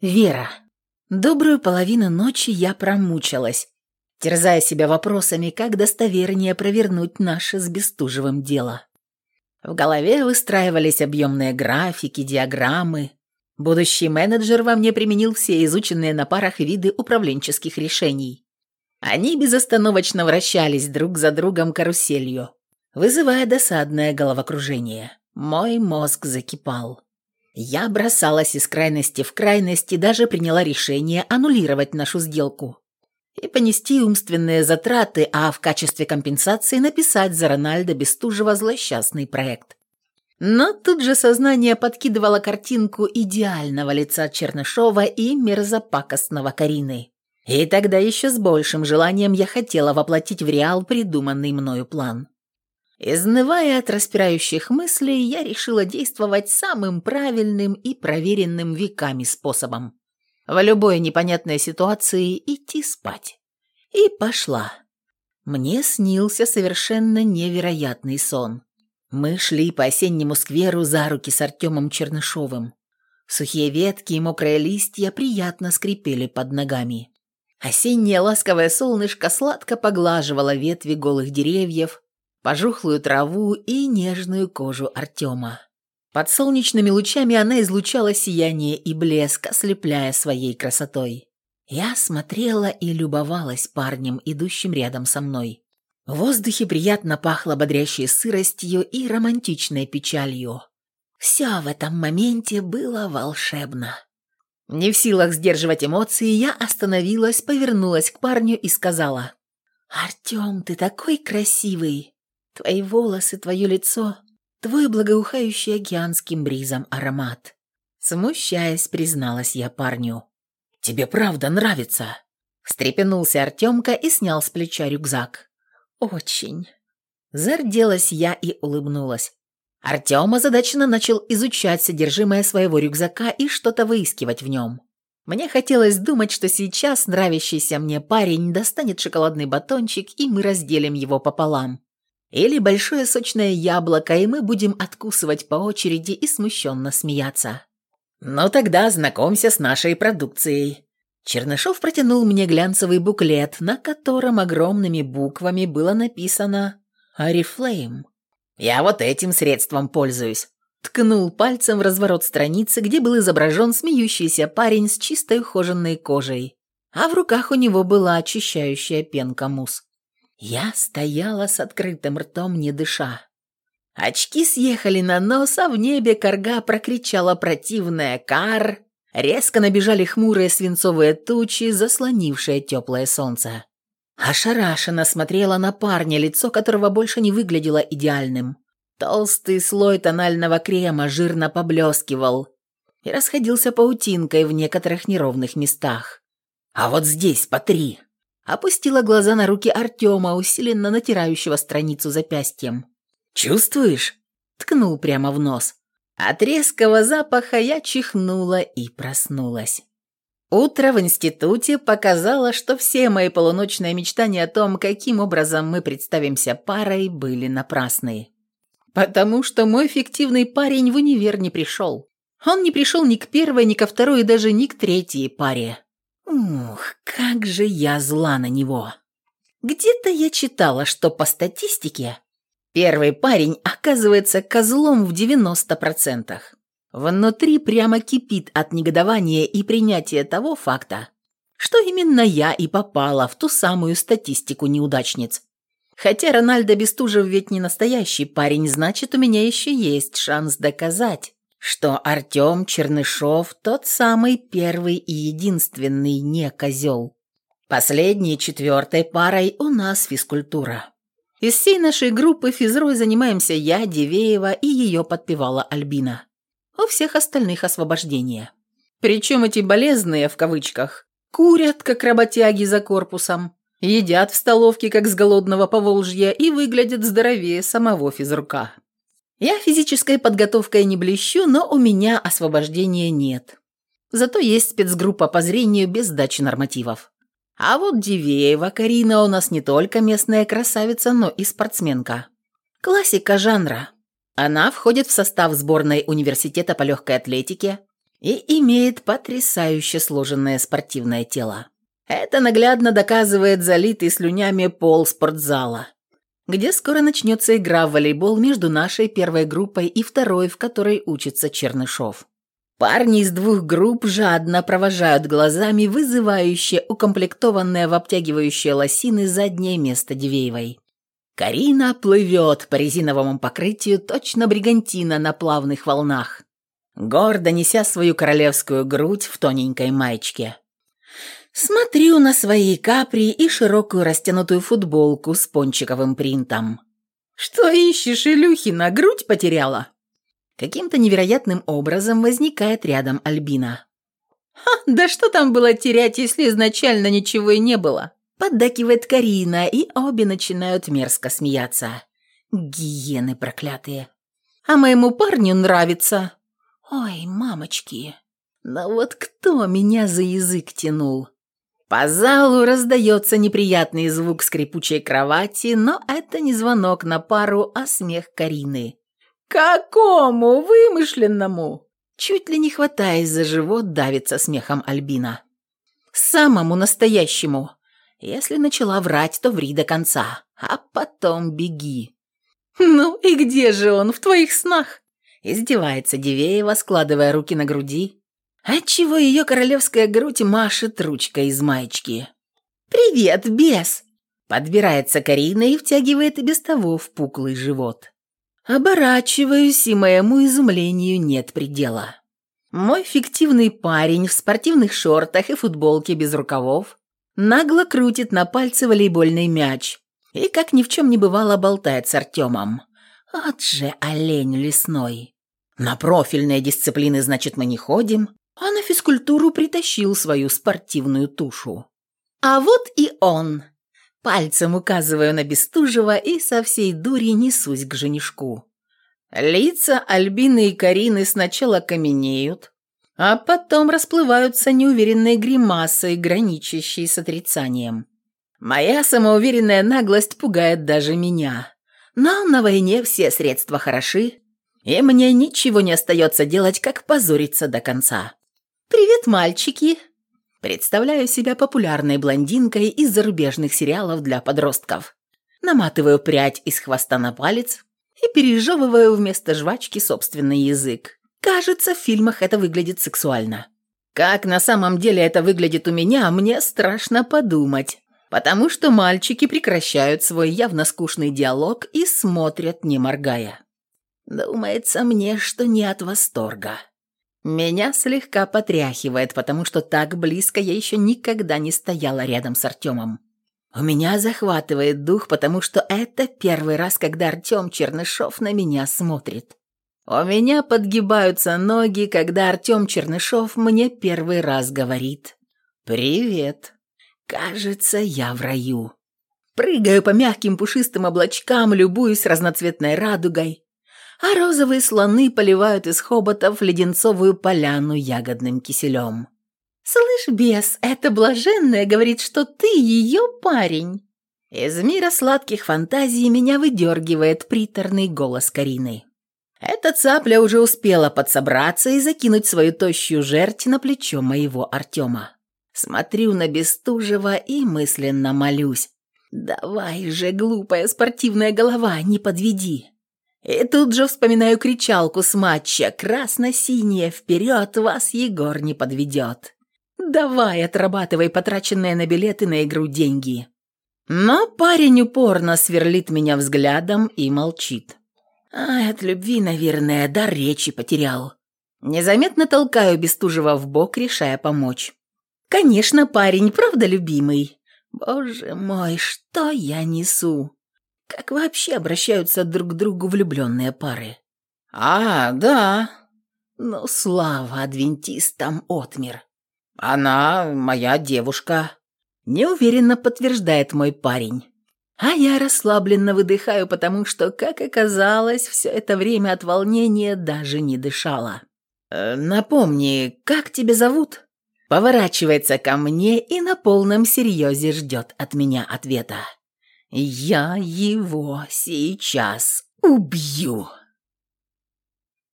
Вера. Добрую половину ночи я промучилась, терзая себя вопросами, как достовернее провернуть наше с Бестужевым дело. В голове выстраивались объемные графики, диаграммы. Будущий менеджер во мне применил все изученные на парах виды управленческих решений. Они безостановочно вращались друг за другом каруселью, вызывая досадное головокружение. Мой мозг закипал. Я бросалась из крайности в крайность и даже приняла решение аннулировать нашу сделку и понести умственные затраты, а в качестве компенсации написать за Рональда Бестужева злосчастный проект. Но тут же сознание подкидывало картинку идеального лица Чернышова и мерзопакостного Карины. И тогда еще с большим желанием я хотела воплотить в реал придуманный мною план. Изнывая от распирающих мыслей, я решила действовать самым правильным и проверенным веками способом. В любой непонятной ситуации идти спать. И пошла. Мне снился совершенно невероятный сон. Мы шли по осеннему скверу за руки с Артемом Чернышовым. Сухие ветки и мокрые листья приятно скрипели под ногами. Осеннее ласковое солнышко сладко поглаживало ветви голых деревьев, пожухлую траву и нежную кожу Артема. Под солнечными лучами она излучала сияние и блеск, ослепляя своей красотой. Я смотрела и любовалась парнем, идущим рядом со мной. В воздухе приятно пахло бодрящей сыростью и романтичной печалью. Все в этом моменте было волшебно. Не в силах сдерживать эмоции, я остановилась, повернулась к парню и сказала. «Артем, ты такой красивый! Твои волосы, твое лицо, твой благоухающий океанским бризом аромат. Смущаясь, призналась я парню. «Тебе правда нравится?» Встрепенулся Артемка и снял с плеча рюкзак. «Очень». Зарделась я и улыбнулась. Артем озадаченно начал изучать содержимое своего рюкзака и что-то выискивать в нем. Мне хотелось думать, что сейчас нравящийся мне парень достанет шоколадный батончик, и мы разделим его пополам. Или большое сочное яблоко, и мы будем откусывать по очереди и смущенно смеяться. «Ну тогда знакомься с нашей продукцией». Чернышов протянул мне глянцевый буклет, на котором огромными буквами было написано «Арифлейм». «Я вот этим средством пользуюсь». Ткнул пальцем в разворот страницы, где был изображен смеющийся парень с чистой ухоженной кожей, а в руках у него была очищающая пенка мусс. Я стояла с открытым ртом, не дыша. Очки съехали на нос, а в небе корга прокричала противная «Кар!». Резко набежали хмурые свинцовые тучи, заслонившие теплое солнце. Ошарашенно смотрела на парня, лицо которого больше не выглядело идеальным. Толстый слой тонального крема жирно поблескивал и расходился паутинкой в некоторых неровных местах. «А вот здесь, по три!» Опустила глаза на руки Артема, усиленно натирающего страницу запястьем. «Чувствуешь?» Ткнул прямо в нос. От резкого запаха я чихнула и проснулась. Утро в институте показало, что все мои полуночные мечтания о том, каким образом мы представимся парой, были напрасны. Потому что мой фиктивный парень в универ не пришел. Он не пришел ни к первой, ни ко второй и даже ни к третьей паре. Ух, как же я зла на него. Где-то я читала, что по статистике первый парень оказывается козлом в 90%. Внутри прямо кипит от негодования и принятия того факта, что именно я и попала в ту самую статистику неудачниц. Хотя Рональдо Бестужев ведь не настоящий парень, значит, у меня еще есть шанс доказать, что Артем Чернышов тот самый первый и единственный не козел. Последней четвертой парой у нас физкультура. Из всей нашей группы физрой занимаемся я, Дивеева и ее подпевала Альбина. У всех остальных освобождение. Причем эти болезные, в кавычках, курят, как работяги за корпусом, едят в столовке, как с голодного поволжья, и выглядят здоровее самого физрука. Я физической подготовкой не блещу, но у меня освобождения нет. Зато есть спецгруппа по зрению без сдачи нормативов. А вот Дивеева Карина у нас не только местная красавица, но и спортсменка. Классика жанра. Она входит в состав сборной университета по легкой атлетике, и имеет потрясающе сложенное спортивное тело. Это наглядно доказывает залитый слюнями пол спортзала, где скоро начнется игра в волейбол между нашей первой группой и второй, в которой учится Чернышов. Парни из двух групп жадно провожают глазами вызывающее укомплектованное в обтягивающие лосины заднее место Дивеевой. Карина плывет по резиновому покрытию точно бригантина на плавных волнах, гордо неся свою королевскую грудь в тоненькой маечке. Смотрю на свои капри и широкую растянутую футболку с пончиковым принтом. «Что ищешь, Илюхина, грудь потеряла?» Каким-то невероятным образом возникает рядом Альбина. «Ха, да что там было терять, если изначально ничего и не было?» Поддакивает Карина, и обе начинают мерзко смеяться. Гиены проклятые. «А моему парню нравится». «Ой, мамочки, но вот кто меня за язык тянул?» По залу раздается неприятный звук скрипучей кровати, но это не звонок на пару, а смех Карины. «Какому вымышленному?» Чуть ли не хватаясь за живот, давится смехом Альбина. «Самому настоящему. Если начала врать, то ври до конца, а потом беги». «Ну и где же он, в твоих снах?» Издевается Дивеева, складывая руки на груди отчего ее королевская грудь машет ручкой из маечки. «Привет, бес!» Подбирается Карина и втягивает и без того в пуклый живот. Оборачиваюсь, и моему изумлению нет предела. Мой фиктивный парень в спортивных шортах и футболке без рукавов нагло крутит на пальце волейбольный мяч и, как ни в чем не бывало, болтает с Артемом. От же олень лесной. На профильные дисциплины, значит, мы не ходим, а на физкультуру притащил свою спортивную тушу. А вот и он. Пальцем указываю на Бестужева и со всей дури несусь к женишку. Лица Альбины и Карины сначала каменеют, а потом расплываются неуверенной гримасой, граничащей с отрицанием. Моя самоуверенная наглость пугает даже меня. Но на войне все средства хороши, и мне ничего не остается делать, как позориться до конца. «Привет, мальчики!» Представляю себя популярной блондинкой из зарубежных сериалов для подростков. Наматываю прядь из хвоста на палец и пережевываю вместо жвачки собственный язык. Кажется, в фильмах это выглядит сексуально. Как на самом деле это выглядит у меня, мне страшно подумать, потому что мальчики прекращают свой явно скучный диалог и смотрят, не моргая. Думается мне, что не от восторга. Меня слегка потряхивает, потому что так близко я еще никогда не стояла рядом с Артемом. У меня захватывает дух, потому что это первый раз, когда Артем Чернышов на меня смотрит. У меня подгибаются ноги, когда Артем Чернышов мне первый раз говорит «Привет». Кажется, я в раю. Прыгаю по мягким пушистым облачкам, любуюсь разноцветной радугой а розовые слоны поливают из хоботов леденцовую поляну ягодным киселем. «Слышь, бес, эта блаженная говорит, что ты ее парень!» Из мира сладких фантазий меня выдергивает приторный голос Карины. Эта цапля уже успела подсобраться и закинуть свою тощую жерть на плечо моего Артема. Смотрю на Бестужева и мысленно молюсь. «Давай же, глупая спортивная голова, не подведи!» И тут же вспоминаю кричалку с матча «Красно-синее, вперед, вас Егор не подведет». Давай, отрабатывай потраченные на билеты на игру деньги. Но парень упорно сверлит меня взглядом и молчит. А от любви, наверное, дар речи потерял. Незаметно толкаю Бестужева в бок, решая помочь. Конечно, парень, правда, любимый? Боже мой, что я несу? Как вообще обращаются друг к другу влюбленные пары? А, да. Ну, слава адвентистам отмер. Она моя девушка. Неуверенно подтверждает мой парень. А я расслабленно выдыхаю, потому что, как оказалось, все это время от волнения даже не дышала. «Э, «Напомни, как тебя зовут?» Поворачивается ко мне и на полном серьезе ждет от меня ответа. Я его сейчас убью.